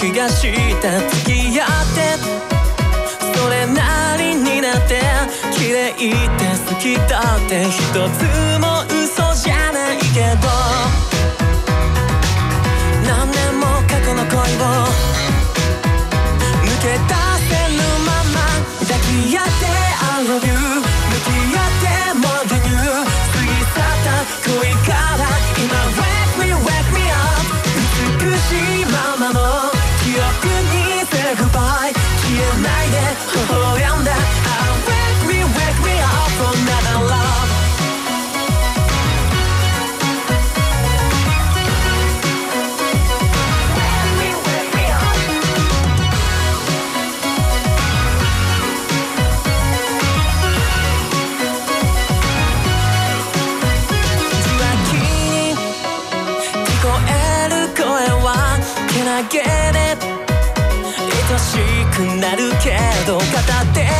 気がして付き合ってそれなりになって綺麗って好きだって一つも嘘じゃないけど。なるけど片手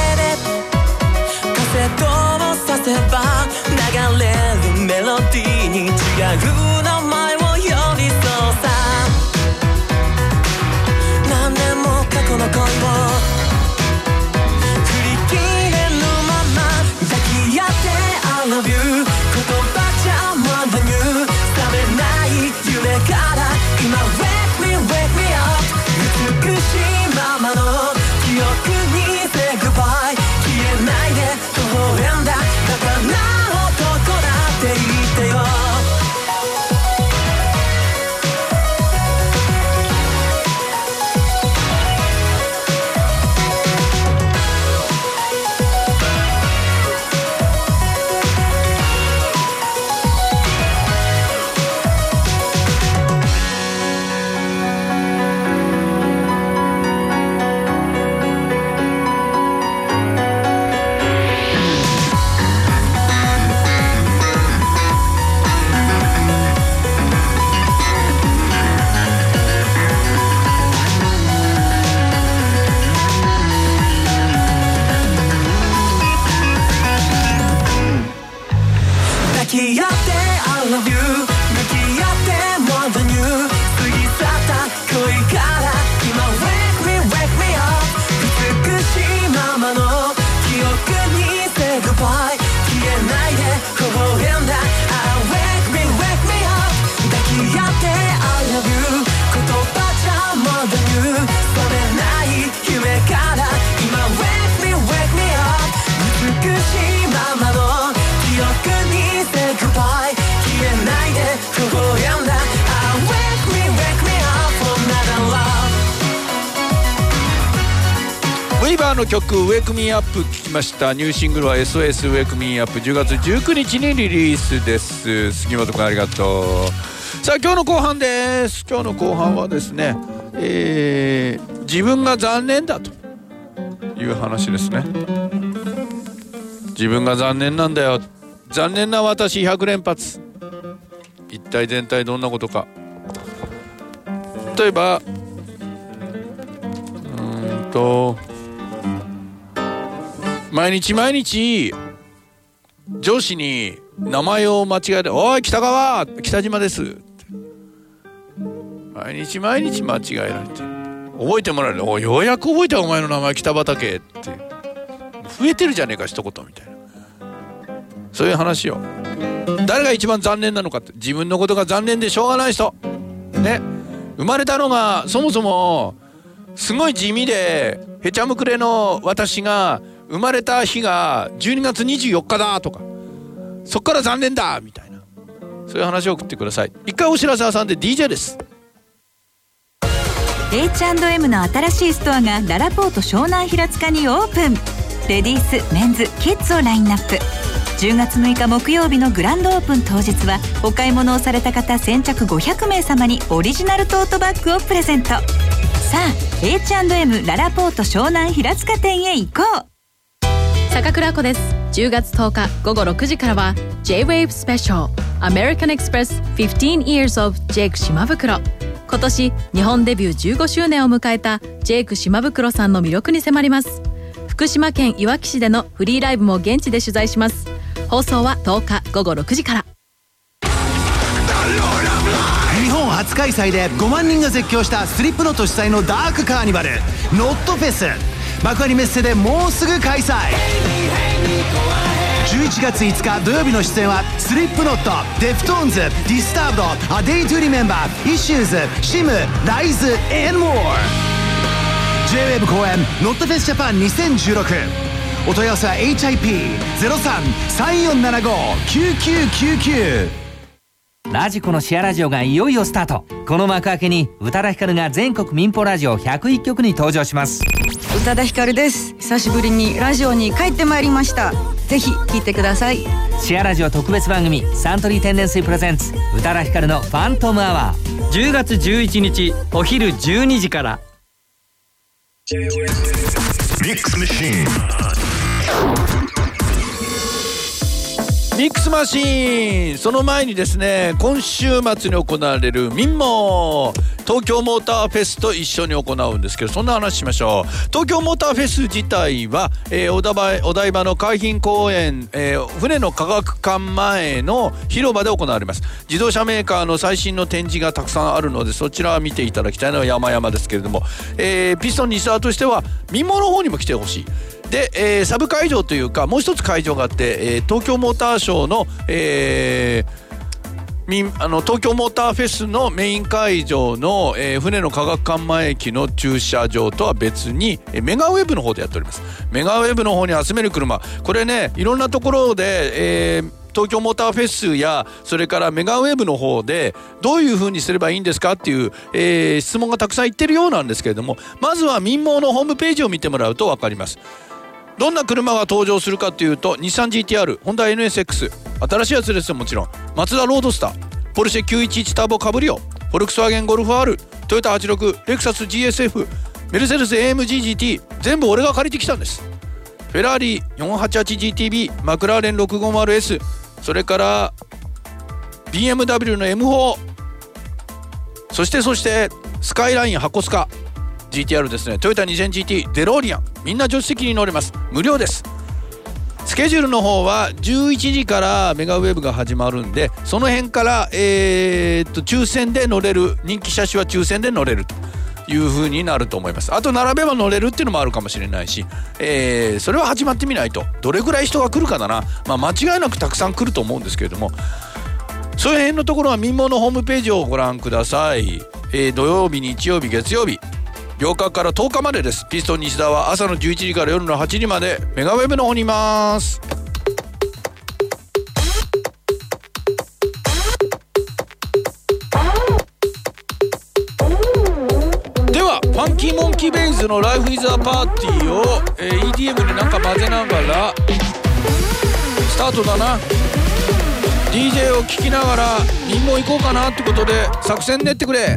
曲「Wake Me Up」聴きました。ニューシングルは SOS Wake Me Up 10月19日にリリースです。杉本君ありがとう。さあ今日の後半です。今日の後半はですね、えー自分が残念だという話ですね。自分が残念なんだよ。残念な私100連発。一体全体どんなことか。例えばうーんと毎日毎日上司に名前を間違えて「おい北川北島です」毎日毎日間違えられて。覚えてもらえる「おようやく覚えたお前の名前北畠」って。増えてるじゃねえか一言みたいな。そういう話を誰が一番残念なのかって。自分のことが残念でしょうがない人。ね。生まれたのがそもそもすごい地味でへちゃむくれの私が生まれた日が12月24日だとかそっから残念だみたいなそういう話を送ってください。一回お知らせ挟んで DJ です。H&M の新しいストアがララポート湘南平塚にオープン。レディースメンズキッズをラインナップ。10月6日木曜日のグランドオープン当日はお買い物をされた方先着500名様にオリジナルトートバッグをプレゼント。さあ H&M ララポート湘南平塚店へ行こう。坂倉子です。10月10日午後6時からは J-WAVE スペシャル American Express 15 Years of ジェイク島袋今年日本デビュー15周年を迎えたジェイク島袋さんの魅力に迫ります。福島県いわき市でのフリーライブも現地で取材します。放送は10日午後6時から。日本初開催で5万人が絶叫した Slipknot 主催のダークカーニバル Knotfest。幕張メッセでもうすぐ開催。11月5日土曜日の出演は Slipknot Deftones Disturbed A Day To Remember Issues SiM RIZE and more J-WAVE 公演 Knotfest Japan 2016お問い合わせは HIP0334759999 ラジコのシェアラジオがいよいよスタート。この幕開けに宇多田ヒカルが全国民放ラジオ101曲に登場します。宇多田ヒカルです。久しぶりにラジオに帰ってまいりました。ぜひ聞いてください。シェアラジオ特別番組サントリー天然水プレゼンツ宇多田ヒカルのファントムアワー。10月11日お昼12時から。ミックスマシーンミックスマシーンその前にですね今週末に行われる民モ。東京モーターフェスと一緒に行うんですけどそんな話しましょう東京モーターフェス自体は、えー、お台お台場の海浜公園、えー、船の科学館前の広場で行われます。自動車メーカーの最新の展示がたくさんあるのでそちらは見ていただきたいのは山々ですけれども、えー、ピストン西沢としては民モの方にも来てほしい。で、えー、サブ会場というかもう一つ会場があって、えー、東京モーターショーの、えー、あの東京モーターフェスのメイン会場の、えー、船の科学館前駅の駐車場とは別にメガウェブの方でやっております。メガウェブの方に集める車。これねいろんなところで、えー、東京モーターフェスやそれからメガウェブの方でどういうふうにすればいいんですかっていう、えー、質問がたくさんいってるようなんですけれどもまずは民網のホームページを見てもらうと分かります。どんな車が登場するかというと日産 GTR ホンダ NSX 新しいやつですよもちろん。マツダロードスター。ポルシェ911ターボカブリオフォルクスワーゲンゴルフ R トヨタ86レクサス GSF メルセデス AMGGT 全部俺が借りてきたんです。フェラーリ 488GTB マクラーレン 650S それから BMW の M4 そしてそしてスカイライン箱スカ。GTR ですね。トヨタ 2000GT デローリアン。みんな助手席に乗れます。無料です。スケジュールの方は11時からメガウェブが始まるんでその辺からえ、っと抽選で乗れる。人気車種は抽選で乗れる。という風になると思います。あと並べば乗れるっていうのもあるかもしれないし、えー、それは始まってみないと。どれぐらい人が来るかだな、まあ、間違いなくたくさん来ると思うんですけれども。そういう辺のところは民放のホームページをご覧ください、えー、土曜日日曜日月曜日。8日から10日までです。ピストン西田は朝の11時から夜の8時まで。メガウェブの方にいます。ではファンキーモンキーベイズの「ライフイズアパーティーを、えー、EDM になんか混ぜながらスタートだな。DJ を聴きながら民も行こうかなってことで作戦練ってくれ。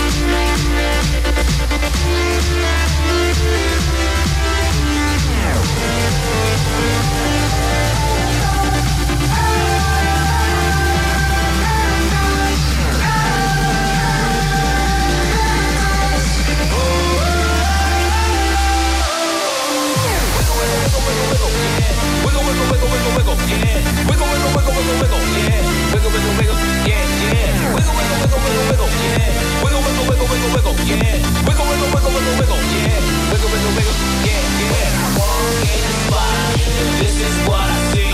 wiggle. Wiggle, wiggle, wiggle, wiggle, yeah. Wiggle, wiggle, wiggle, wiggle, wiggle, yeah. Wiggle, wiggle, wiggle, yeah, yeah. Walk in the spot, this is what I see.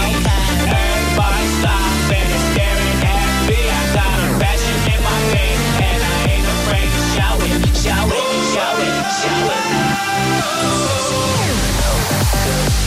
Everybody stop staring at me. I got a passion in my name, and I ain't afraid to shout it, shout it, shout it, oh, it. Shout it.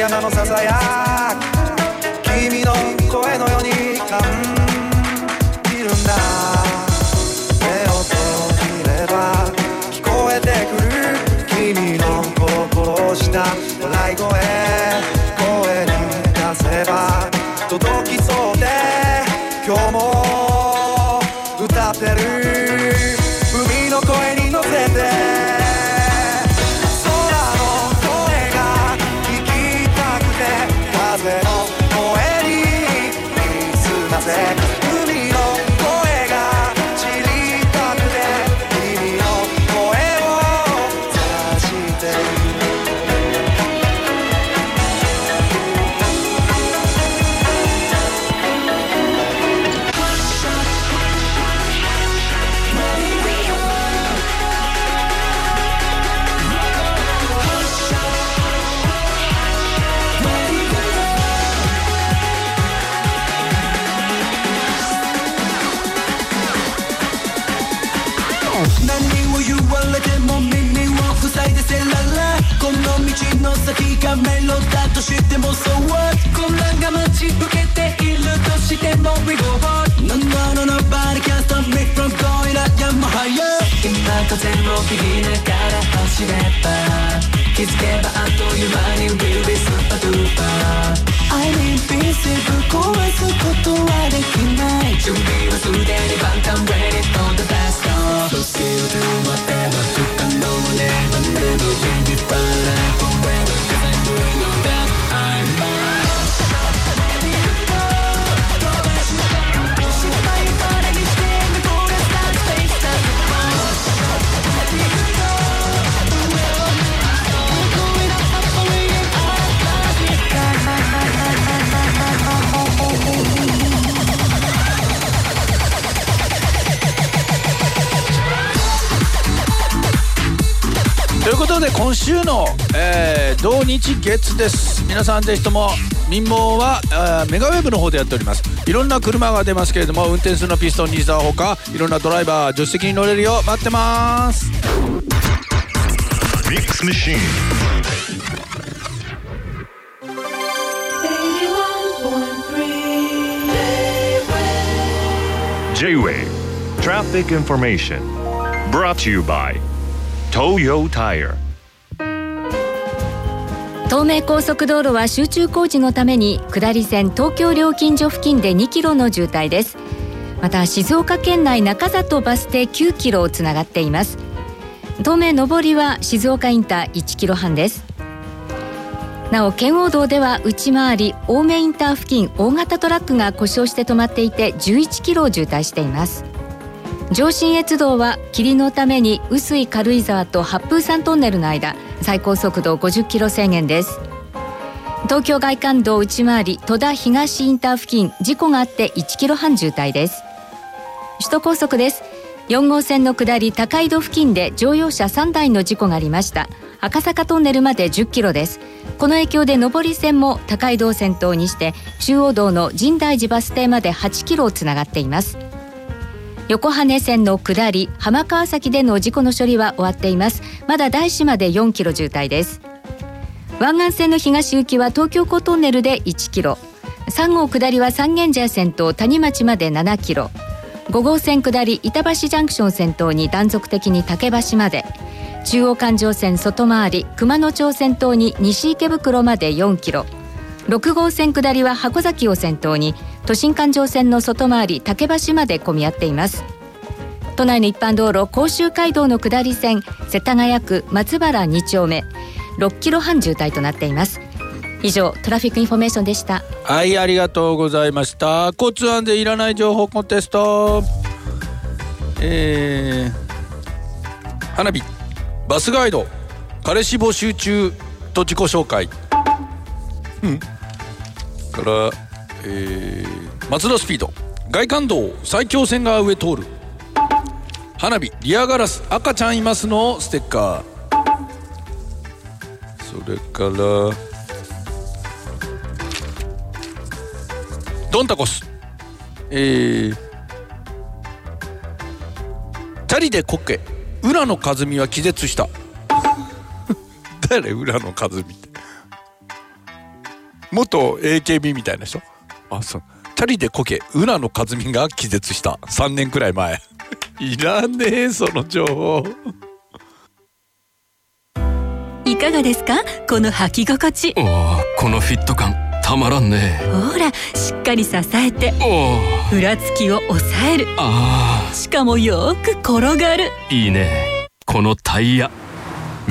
que no nos. Ah. の先がメロだとしても So what 混乱が待ち受けているとしても We go hard No no no nobody can stop me from going up yeah more higher 今風を切りながら走れば気づけばあっという間に We'll be super duper I'm invincible 壊すことはできない準備はすでに万端 Ready for the best of So still do whatever 不可能 Never never will be fine time. ことで今週の、えー、土日月です。皆さんぜひとも民謀はメガウェブの方でやっております。いろんな車が出ますけれども運転するのピストン西澤ほかいろんなドライバー助手席に乗れるよう待ってます。ミックスマシーン J-Way Traffic Information. Brought to you by Toyo Tire. 東名高速道路は集中工事のために下り線東京料金所付近で2キロの渋滞です。また静岡県内中里バス停9キロをつながっています。東名上りは静岡インター1キロ半です。なお圏央道では内回り青梅インター付近大型トラックが故障して止まっていて11キロを渋滞しています。上信越道は霧のために臼井軽井沢と八風山トンネルの間最高速度50キロ制限です。東京外環道内回り戸田東インター付近事故があって1キロ半渋滞です。首都高速です。4号線の下り高井戸付近で乗用車3台の事故がありました。赤坂トンネルまで10キロです。この影響で上り線も高井戸を先頭にして中央道の深大寺バス停まで8キロをつながっています。横羽線の下り浜川崎での事故の処理は終わっています。まだ大師まで4キロ渋滞です。湾岸線の東行きは東京港トンネルで1キロ。3号下りは三軒茶屋線と谷町まで7キロ。5号線下り板橋ジャンクション先頭に断続的に竹橋まで。中央環状線外回り熊野町先頭に西池袋まで4キロ。6号線下りは箱崎を先頭に都心環状線の外回り竹橋まで混み合っています。都内の一般道路甲州街道の下り線世田谷区松原2丁目6キロ半渋滞となっています。以上 Traffic Information でした。はいありがとうございました。交通安全いらない情報コンテスト。えー、花火バスガイド彼氏募集中と自己紹介。うん。からえー、松田スピード。外環道最強線が上通る。花火リアガラス赤ちゃんいますのステッカー。それからドンタコス。えー、チャリでこけ浦野和美は気絶した。誰浦野和美って。元 AKB みたいな人。あそう。チャリでこけ浦野和美が気絶した。3年くらい前。いらねえその情報。いかがですか？この履き心地。おーこのフィット感。たまらんね。ほらしっかり支えて。おふらつきを抑える。あしかもよーく転がる。ーいいね。このタイヤ。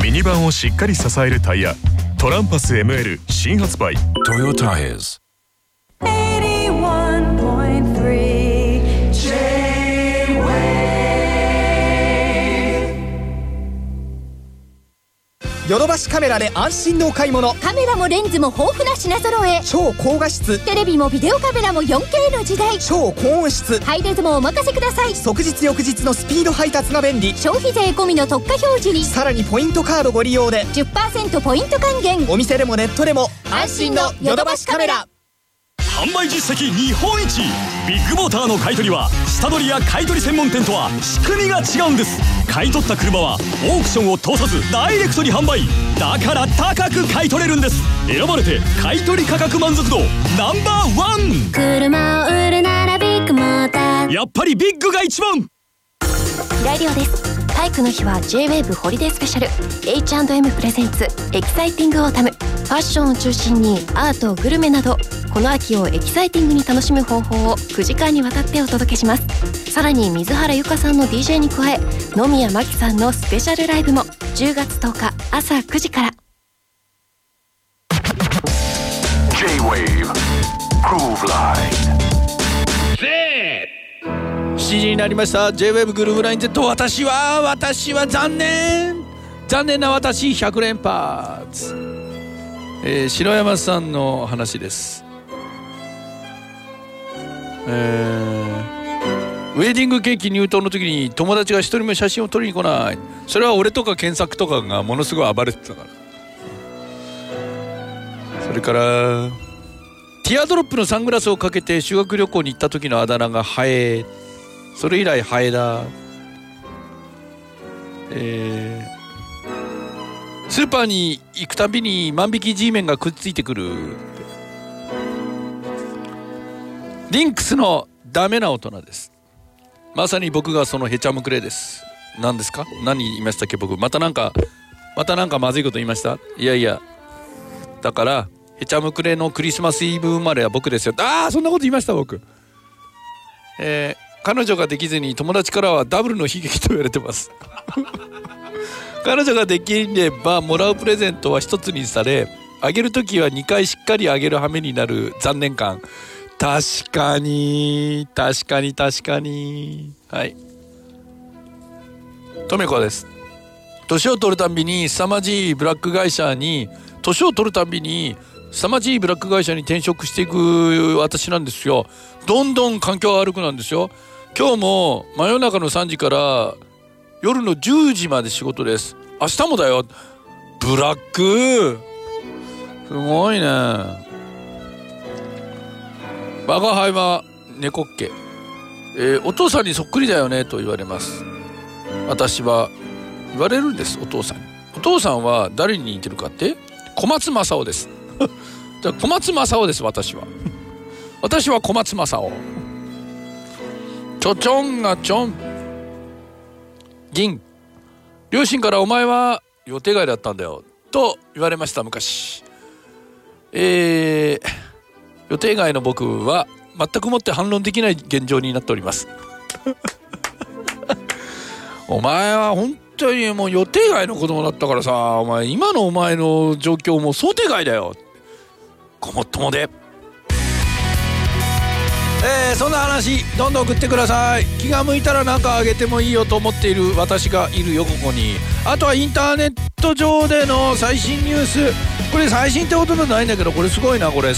ミニバンをしっかり支えるタイヤ。トランパス ML 新発売。Toyo Tires ヨドバシカメラで安心のお買い物。カメラもレンズも豊富な品揃え。超高画質。テレビもビデオカメラも 4K の時代。超高音質。ハイレズもお任せください。即日翌日のスピード配達が便利。消費税込みの特価表示に。さらにポイントカードご利用で。10%ポイント還元。お店でもネットでも。安心のヨドバシカメラ販売実績日本一。ビッグモーターの買い取りは下取りや買い取り専門店とは仕組みが違うんです。買い取った車はオークションを通さずダイレクトに販売。だから高く買い取れるんです。選ばれて買い取り価格満足度ナンバーワン。車を売るならビッグモーター。やっぱりビッグが一番。平井亮です。体育の日は J-WAVE Holiday Special H&M presents Exciting Autumn。ファッションを中心にアートグルメなどこの秋をエキサイティングに楽しむ方法を9時間にわたってお届けします。さらに水原佑果さんの DJ に加え野宮真貴さんのスペシャルライブも10月10日朝9時から。J-Wave Groove Line 7時になりました。J-WAVE グルーブライン Z 私は私は残念。残念な私100連発、えー、白山さんの話です。えー、ウェディングケーキ入刀の時に友達が一人も写真を撮りに来ない。それは俺とか検索とかがものすごい暴れてたから。それからティアドロップのサングラスをかけて修学旅行に行った時のあだ名がハエ。それ以来ハエだ。えー、スーパーに行くたびに万引き G メンがくっついてくる。リンクスのダメな大人です。まさに僕がそのヘチャムクレです。何ですか？何言いましたっけ僕。またなんかまたなんかまずいこと言いました？いやいや。だからヘチャムクレのクリスマスイブ生まれは僕ですよ。ああそんなこと言いました僕。えー彼女ができずに友達からはダブルの悲劇と言われてます。彼女ができればもらうプレゼントは一つにされあげる時は2回しっかりあげる羽目になる。残念感。確かに。確かに。確かに。はい。とめこです。年を取るたびに凄まじいブラック会社に年を取るたびに凄まじいブラック会社に転職していく私なんですよ。どんどん環境が悪くなんですよ。今日も真夜中の3時から夜の10時まで仕事です。明日もだよ。ブラック。すごいね。バカハイは猫っけ、えーお父さんにそっくりだよねと言われます。私は言われるんですお父さんに。お父さんは誰に似てるかって？小松政夫です。小松政夫です私は。私は小松政夫。ちょちょんがちょん。銀。両親から「お前は予定外だったんだよ」と言われました昔。えー、予定外の僕は全くもって反論できない現状になっております。お前は本当にもう予定外の子供だったからさお前今のお前の状況も想定外だよ。ごもっともで。えー、そんな話どんどん送ってください。気が向いたら何かあげてもいいよと思っている私がいるよここに。あとはインターネット上での最新ニュース。これ最新ってことじゃないんだけどこれすごいなこれ。